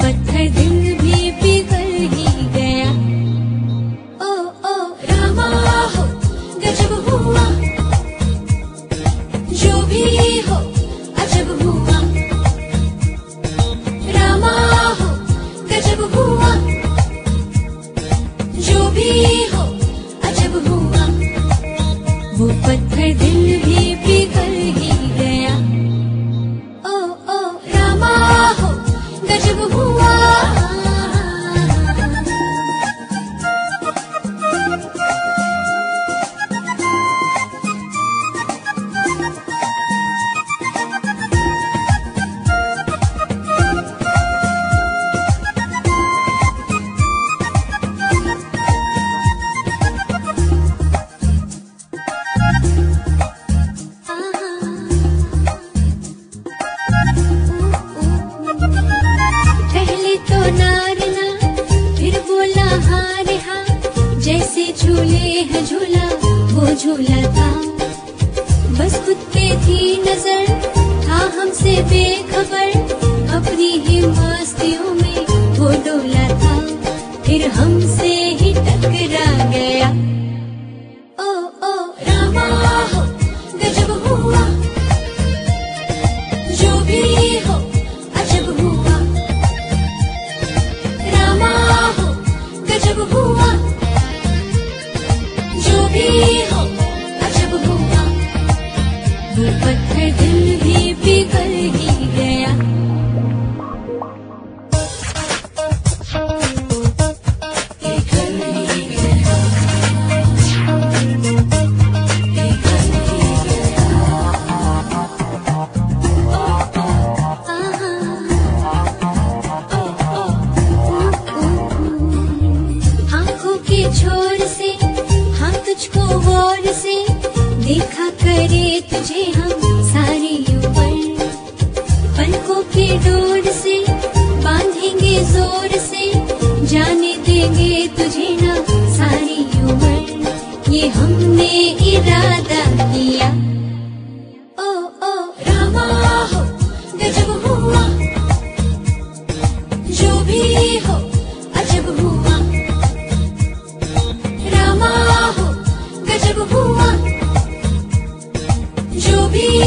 पत्थर दिल झूले है झूला, वो झूला था। बस खुद पे थी नज़र, था हमसे बेखबर। अपनी ही मस्तियों में वो डोला था। फिर हमसे गौर से देखा करे तुझे हम सारी उम्र। पलकों के डोर से, बांधेंगे ज़ोर से, जाने देंगे तुझे ना सारी उम्र। ये हमने इरादा किया। be